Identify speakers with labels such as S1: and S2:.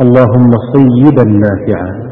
S1: اللهم صيبا نافعا.